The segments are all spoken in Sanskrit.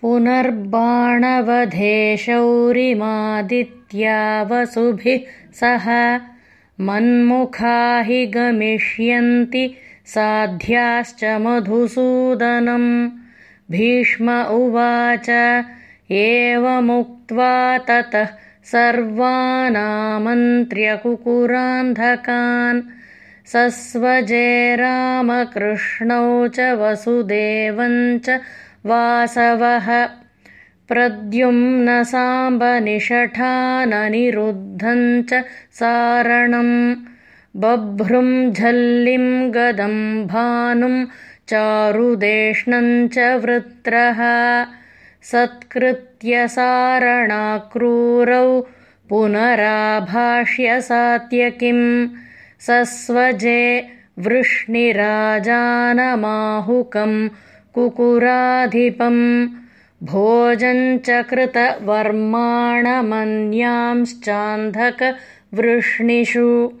पुनर्बाणवधे शौरिमादित्या वसुभिः सह मन्मुखा हि गमिष्यन्ति साध्याश्च मधुसूदनम्। भीष्म उवाच एवमुक्त्वा ततः सर्वानामन्त्र्यकुकुरान्धकान् सस्वजे रामकृष्णौ च वसुदेवम् च वासवः। प्रद्युम्नसाम्बनिषठाननिरुद्धम् च सारणम् बभ्रुम् झल्लिम् गदम् भानुम् चारुदेष्णम् च वृत्रः। सत्कृत्य सारणाक्रूरौ पुनराभाष्य सात्यकिम् सस्वजे वृष्णिराजानमाहुकम् कुकुराधिपम्। भोजञ्च कृतवर्माणमन्यांश्चान्धकवृष्णिषु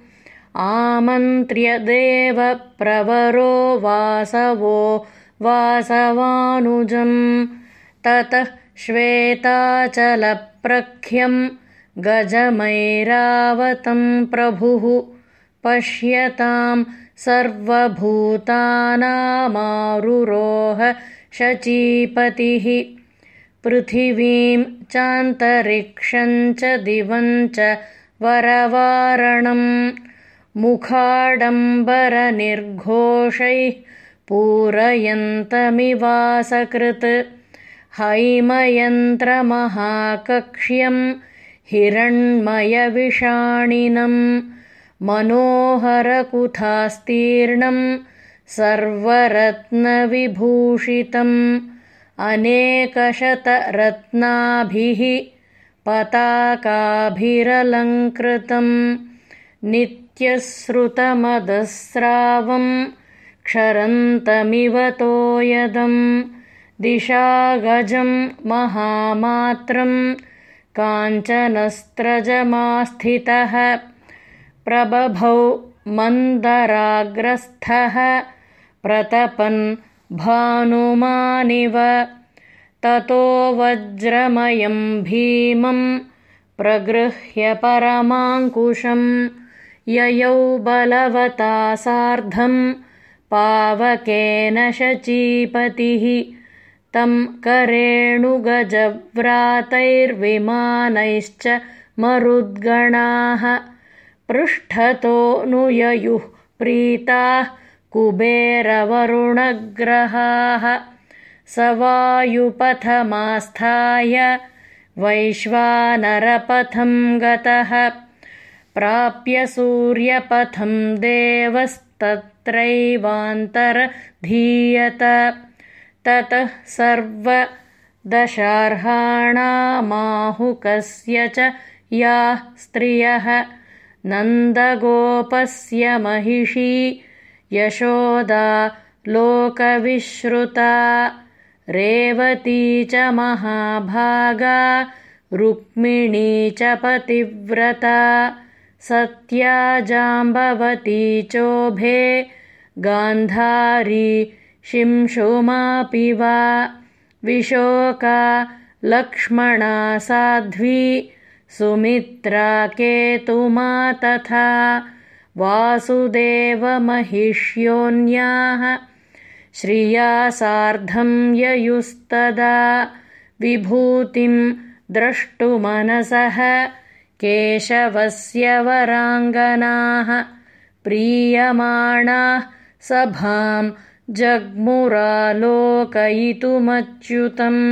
आमन्त्र्यदेवप्रवरो वासवो वासवानुजम्। ततः श्वेताचलप्रख्यम् गजमैरावतम् प्रभुः पश्यताम् सर्वभूतानामारुरोह शचीपतिः पृथिवीम् चान्तरिक्षम् च दिवम् च वरवारणम् मुखाडम्बरनिर्घोषैः पूरयन्तमिवासकृत् हैमयन्त्रमहाकक्ष्यम् हिरण्मयविषाणिनम् मनोहरकुथास्तीर्णम् सर्वरत्नविभूषितम् अनेकशतरत्नाभिः पताकाभिरलङ्कृतम् नित्यश्रुतमदस्रावम् क्षरन्तमिव तोयदम् दिशागजम् महामात्रम् काञ्चनस्त्रजमास्थितः प्रबभौ मन्दराग्रस्थः प्रतपन् भानुमानिव ततो वज्रमयम् भीमम् प्रगृह्य परमाङ्कुशम् ययौ बलवता सार्धम् पावकेन शचीपतिः तम् करेणुगजव्रातैर्विमानैश्च मरुद्गणाः पृष्ठतोऽनुययुः प्रीताः कुबेरवरुणग्रहाः। स वायुपथमास्थाय वैश्वानरपथम् गतः। प्राप्य सूर्यपथम् देवस्तत्रैवान्तरधीयत। ततः सर्वदशार्हाणामाहुकस्य च याः स्त्रियः नन्दगोपस्य महिषी यशोदा लोकविश्रुता रेवती च महाभागा रुक्मिणी च पतिव्रता सत्या जाम्बवती चोभे गान्धारी शिंशुमापि वा विशोका लक्ष्मणा साध्वी सुमित्रा केतुमा तथा वासुदेवमहिष्योऽन्याः श्रिया सार्धं ययुस्तदा विभूतिम् द्रष्टुमनसः केशवस्य वराङ्गनाः प्रीयमाणाः सभाम् जग्मुरालोकयितुमच्युतम्